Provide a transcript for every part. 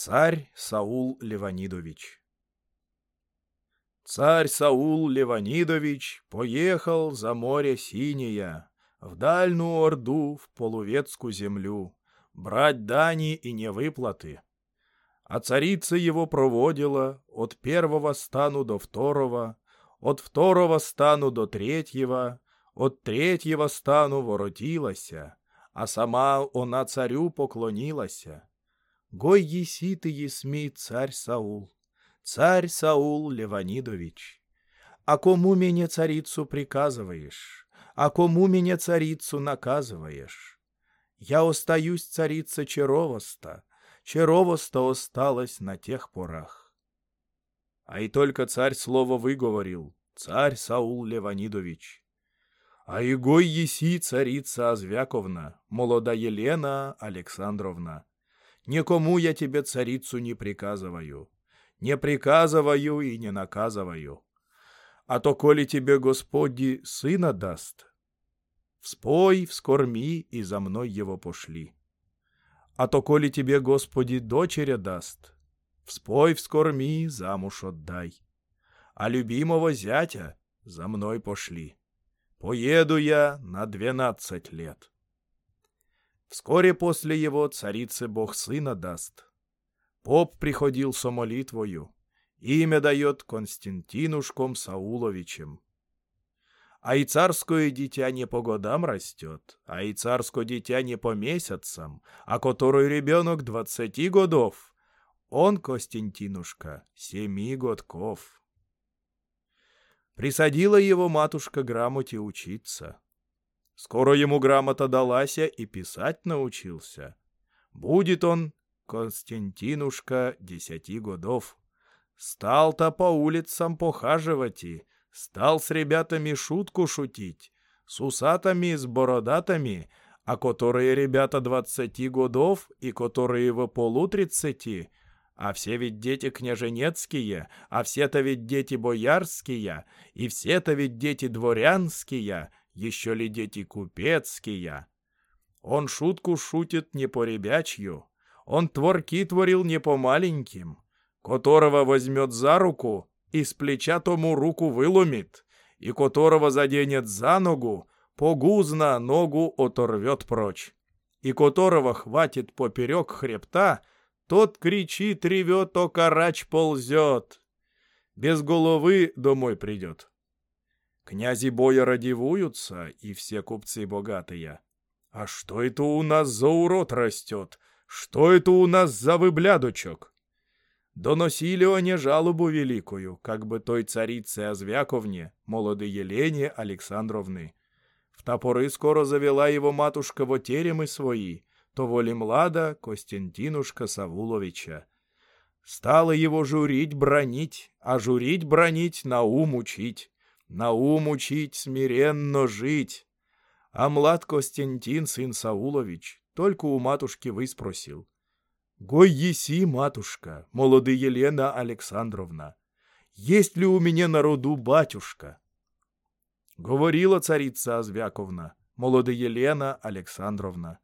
Царь Саул Леванидович Царь Саул Леванидович поехал за море синее, в дальнюю Орду, в полуветскую землю, брать дани и невыплаты. А царица его проводила от первого стану до второго, от второго стану до третьего, от третьего стану воротилася, а сама она царю поклонилася. Гой еси ты есми, царь Саул, царь Саул Леванидович. А кому меня царицу приказываешь, а кому меня царицу наказываешь? Я остаюсь царица Черовоста, Черовоста осталась на тех порах. А и только царь слово выговорил, царь Саул Леванидович. А игой еси царица Азвяковна, молода Елена Александровна. Никому я тебе царицу не приказываю. Не приказываю и не наказываю. А то, коли тебе Господи сына даст, вспой, вскорми и за мной его пошли. А то, коли тебе Господи дочеря даст, вспой, вскорми, замуж отдай. А любимого зятя за мной пошли. Поеду я на двенадцать лет. Вскоре после его царице Бог сына даст. Поп приходил со молитвою, имя дает Константинушком Сауловичем. А и царское дитя не по годам растет, а и царское дитя не по месяцам, а который ребенок двадцати годов. Он, Костянтинушка, семи годков. Присадила его матушка грамоте учиться. Скоро ему грамота далася и писать научился. Будет он, Константинушка, десяти годов. Стал-то по улицам похаживать и стал с ребятами шутку шутить, с усатами, с бородатами, а которые ребята двадцати годов и которые в полутридцати, а все ведь дети княженецкие, а все-то ведь дети боярские, и все-то ведь дети дворянские, еще ли дети купецкие? Он шутку шутит не по ребячью, он творки творил не по маленьким, которого возьмет за руку и с плеча тому руку выломит, и которого заденет за ногу, погузно ногу оторвет прочь, и которого хватит поперек хребта, тот кричит, ревет, о карач ползет. Без головы домой придет. Князи бояра дивуются, и все купцы богатые. А что это у нас за урод растет? Что это у нас за выблядочок? Доносили они жалобу великую, как бы той царице Азвяковне, молодой Елене Александровны. В топоры скоро завела его матушка в теремы свои, то воли млада Костянтинушка Савуловича. Стала его журить, бронить, а журить, бронить, на ум учить на ум учить, смиренно жить. А млад Костянтин, сын Саулович, только у матушки выспросил. «Гой еси, матушка, молодая Елена Александровна, есть ли у меня на роду батюшка?» Говорила царица Азвяковна, молодая Елена Александровна.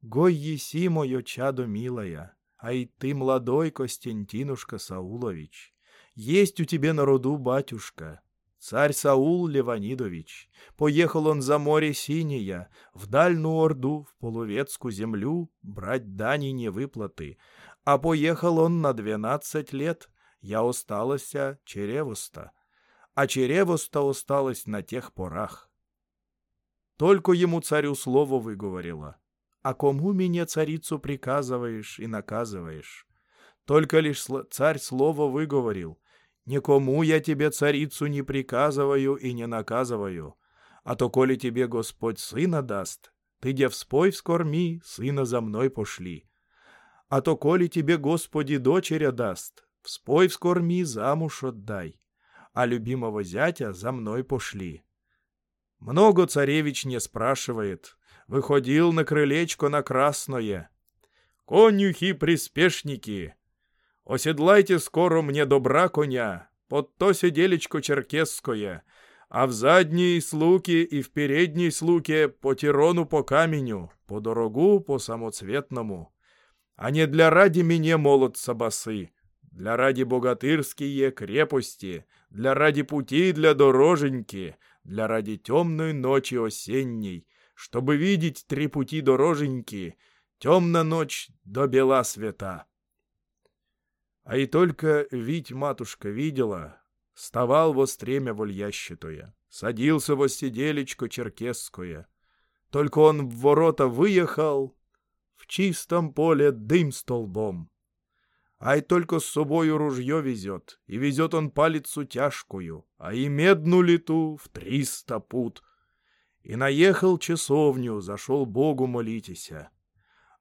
«Гой еси, мое чадо милая, а и ты, молодой Костянтинушка Саулович, есть у тебя на роду батюшка, Царь Саул Леванидович. Поехал он за море синее, в дальнюю Орду, в полуветскую землю, брать дани невыплаты. А поехал он на двенадцать лет, я осталася черевоста. А черевоста осталась на тех порах. Только ему царю слово выговорила. А кому меня царицу приказываешь и наказываешь? Только лишь царь слово выговорил, Никому я тебе, царицу, не приказываю и не наказываю. А то, коли тебе Господь сына даст, ты де вспой вскорми, сына за мной пошли. А то, коли тебе Господи дочеря даст, вспой вскорми, замуж отдай. А любимого зятя за мной пошли. Много царевич не спрашивает. Выходил на крылечко на красное. Конюхи-приспешники, Оседлайте скоро мне добра коня, под то сиделечко черкесское, а в задней слуки и в передней слуке по тирону по каменю, по дорогу по самоцветному. а не для ради мне молодца басы, для ради богатырские крепости, для ради пути для дороженьки, для ради темной ночи осенней, чтобы видеть три пути дороженьки, темна ночь до бела света. А и только ведь матушка видела, вставал во стремя вольящитое, садился во сиделечко черкесское. Только он в ворота выехал, в чистом поле дым столбом. Ай только с собою ружье везет, и везет он палицу тяжкую, а и медну лету в триста пут. И наехал часовню, зашел Богу молитеся.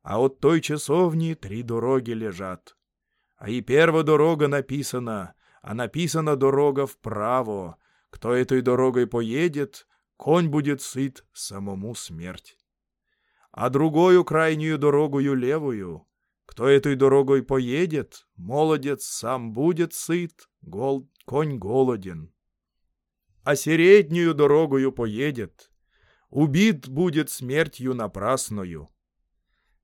А от той часовни три дороги лежат. А и первая дорога написана, а написана дорога вправо. Кто этой дорогой поедет, конь будет сыт самому смерть а другую крайнюю дорогою левую. Кто этой дорогой поедет, молодец сам будет сыт, гол, конь голоден. А среднюю дорогою поедет, убит будет смертью напрасною.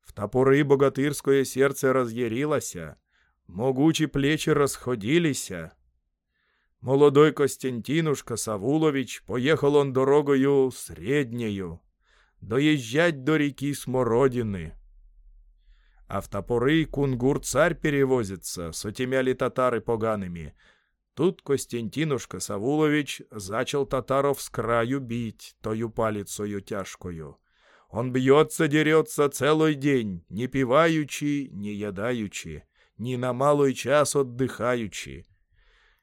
В топоры богатырское сердце разъярилося, могучі плечи расходилися. Молодой Костянтинушка Савулович поехал он дорогою среднею доезжать до реки Смородины. А в топоры кунгур-царь перевозится, сотемяли татары погаными. Тут Костянтинушка Савулович зачал татаров с краю бить, тою палицею тяжкою. Он бьется, дерется целый день, не пиваючи, не ядаючи, ни на малый час отдыхаючи.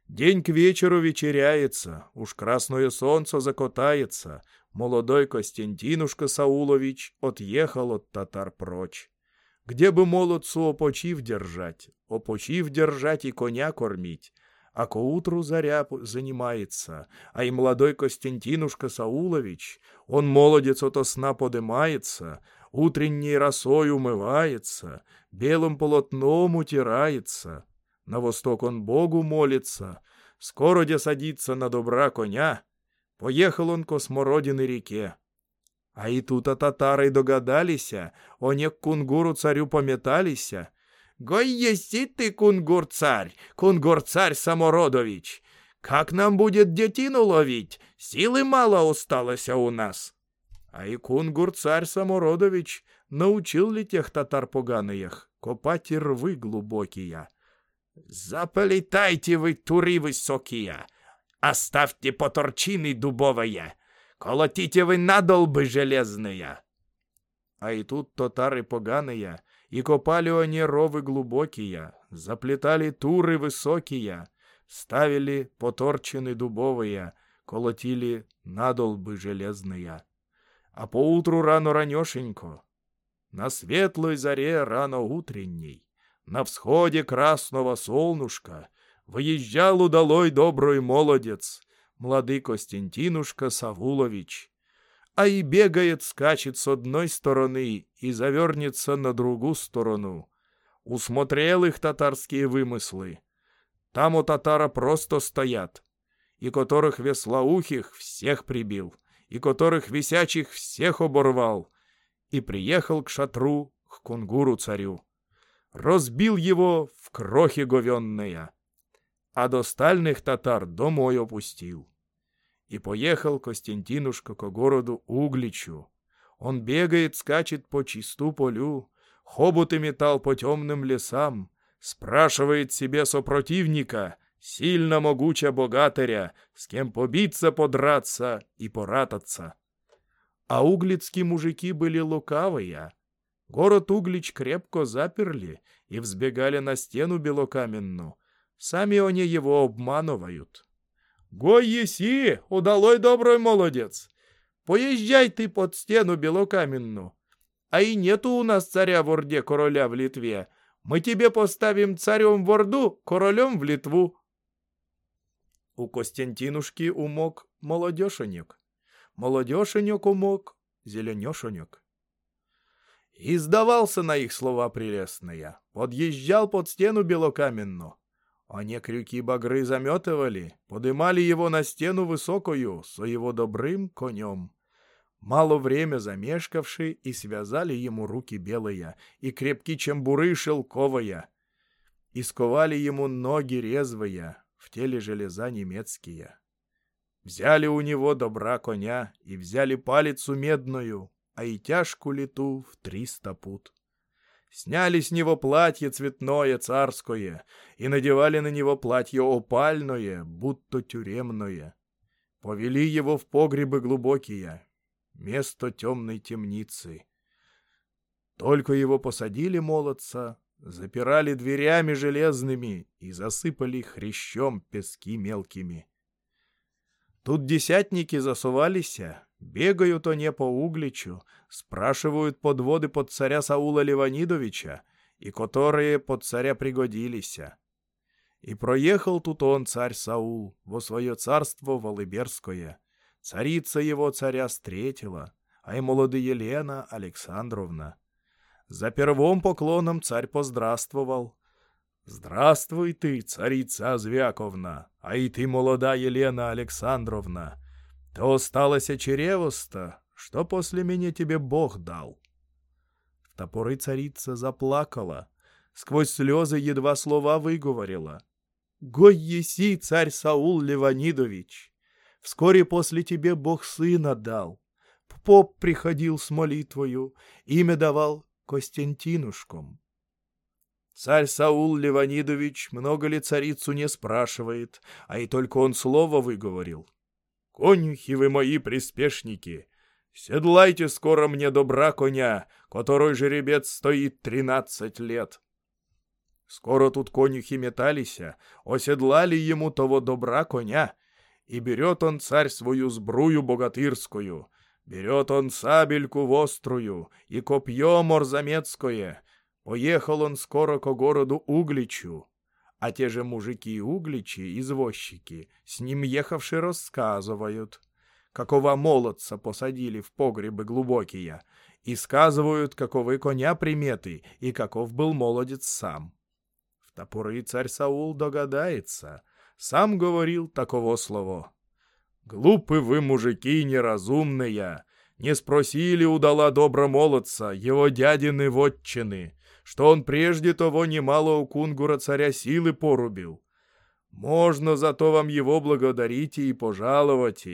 День к вечеру вечеряется, уж красное солнце закотается, молодой Костянтинушка Саулович отъехал от татар прочь. Где бы молодцу опочив держать, опочив держать и коня кормить, а к утру заря занимается, а и молодой Костянтинушка Саулович, он молодец ото сна подымается, утренней росой умывается, белым полотном утирается. На восток он Богу молится, скоро де садится на добра коня, Поехал он ко Смородины реке. А и тут а татары догадалися, они к кунгуру-царю пометалися. «Гой еси ты, кунгур-царь, кунгур-царь Самородович! Как нам будет детину ловить? Силы мало осталось у нас!» А и кунгур-царь Самородович научил ли тех татар поганых копать рвы глубокие. «Заполетайте вы, туры высокие! Оставьте поторчины дубовые, колотите вы надолбы железные. А и тут татары поганые, и копали они ровы глубокие, заплетали туры высокие, ставили поторчины дубовые, колотили надолбы железные. А поутру рано ранешенько, на светлой заре рано утренней, на всходе красного солнышка — Выезжал удалой добрый молодец, младый Костянтинушка Савулович. А и бегает, скачет с одной стороны и завернется на другую сторону. Усмотрел их татарские вымыслы. Там у татара просто стоят, и которых веслоухих всех прибил, и которых висячих всех оборвал, и приехал к шатру, к кунгуру-царю. Разбил его в крохи говенные а до стальных татар домой опустил. И поехал Костянтинушка к городу Угличу. Он бегает, скачет по чисту полю, хоботы метал по темным лесам, спрашивает себе сопротивника, сильно могуча богатыря, с кем побиться, подраться и порататься. А углицкие мужики были лукавые. Город Углич крепко заперли и взбегали на стену белокаменную, Сами они его обманывают. Гой еси, удалой добрый молодец. Поезжай ты под стену белокаменную. А и нету у нас царя в Орде короля в Литве. Мы тебе поставим царем в Орду, королем в Литву. У Костянтинушки умок молодешенек. Молодешенек умок зеленешенек. И сдавался на их слова прелестные. Подъезжал под стену белокаменную. Они крюки багры заметывали, подымали его на стену высокую со его добрым конем. Мало время замешкавши, и связали ему руки белые, и крепки чембуры шелковые, и сковали ему ноги резвые, в теле железа немецкие. Взяли у него добра коня, и взяли палицу медную, а и тяжку лету в триста пут. Сняли с него платье цветное царское и надевали на него платье опальное, будто тюремное. Повели его в погребы глубокие, место темной темницы. Только его посадили молодца, запирали дверями железными и засыпали хрящом пески мелкими. Тут десятники засувалися, бегают они по Угличу, спрашивают подводы под царя Саула Леванидовича, и которые под царя пригодилися. И проехал тут он, царь Саул, во свое царство Волыберское. Царица его царя встретила, а и молодая Елена Александровна. За первым поклоном царь поздравствовал. «Здравствуй ты, царица Азвяковна, а и ты, молода Елена Александровна. То осталось чревоста, что после меня тебе Бог дал». В топоры царица заплакала, сквозь слезы едва слова выговорила. «Гой еси, царь Саул Леванидович! Вскоре после тебе Бог сына дал. Поп приходил с молитвою, имя давал Костянтинушком. Царь Саул Леванидович много ли царицу не спрашивает, а и только он слово выговорил. «Конюхи вы мои приспешники! Седлайте скоро мне добра коня, который жеребец стоит тринадцать лет!» Скоро тут конюхи металися, оседлали ему того добра коня, и берет он царь свою сбрую богатырскую, берет он сабельку вострую и копье морзамецкое. Поехал он скоро ко городу Угличу, а те же мужики-угличи, извозчики, с ним ехавши рассказывают, какого молодца посадили в погребы глубокие, и сказывают, каковы коня приметы, и каков был молодец сам. В топоры царь Саул догадается — сам говорил такого слова. «Глупы вы, мужики неразумные! Не спросили удала добра молодца, его дядины вотчины, что он прежде того немало у кунгура царя силы порубил. Можно зато вам его благодарить и пожаловать,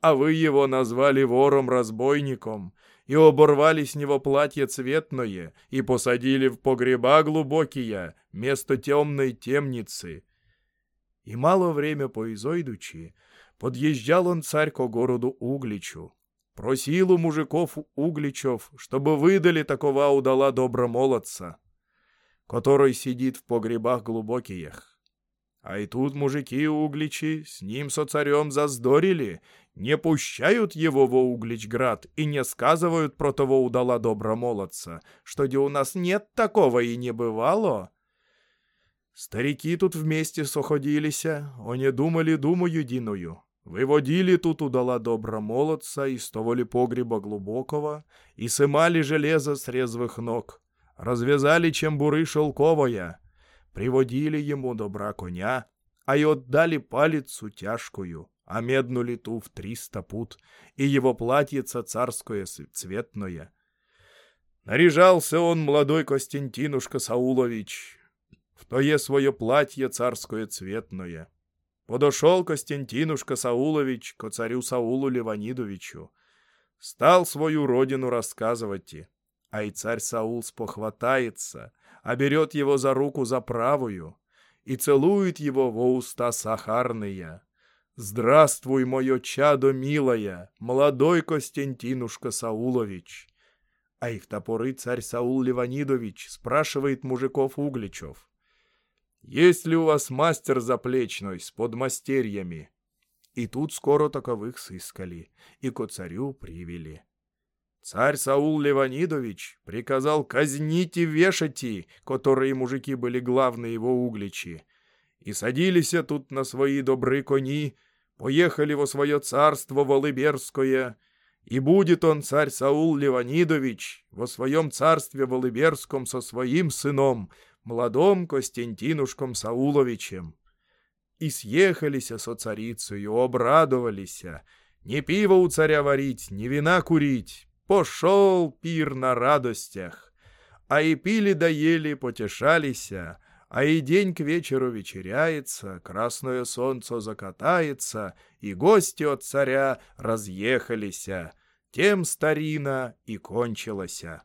а вы его назвали вором-разбойником, и оборвали с него платье цветное, и посадили в погреба глубокие, место темной темницы, и мало время поизойдучи, подъезжал он царь ко городу Угличу. Просил у мужиков Угличев, чтобы выдали такого удала добромолодца, который сидит в погребах глубоких. А и тут мужики Угличи с ним со царем заздорили, не пущают его во Угличград и не сказывают про того удала добромолодца, что где у нас нет такого и не бывало. Старики тут вместе соходилися, они думали думу единую. Выводили тут удала добра молодца из того ли погреба глубокого и сымали железо с резвых ног. Развязали чембуры шелковая, приводили ему добра коня, а и отдали палицу тяжкую, а меднули ту в триста пут, и его платьице царское цветное. Наряжался он, молодой Костянтинушка Саулович, в тое свое платье царское цветное. Подошел Костянтинушка Саулович ко царю Саулу Леванидовичу. Стал свою родину рассказывать, а и царь Саул спохватается, а берет его за руку за правую и целует его во уста сахарные. «Здравствуй, мое чадо милое, молодой Костянтинушка Саулович!» А и в топоры царь Саул Леванидович спрашивает мужиков Угличев. Есть ли у вас мастер заплечной с подмастерьями?» И тут скоро таковых сыскали, и ко царю привели. Царь Саул Леванидович приказал казнить и вешать, которые мужики были главные его угличи. И садились тут на свои добрые кони, поехали во свое царство Волыберское, и будет он, царь Саул Леванидович, во своем царстве Волыберском со своим сыном, молодом Костянтинушком Сауловичем. И съехалися со царицею, обрадовалися, ни пива у царя варить, ни вина курить. Пошел пир на радостях. А и пили да ели, потешалися, а и день к вечеру вечеряется, красное солнце закатается, и гости от царя разъехалися. Тем старина и кончилася.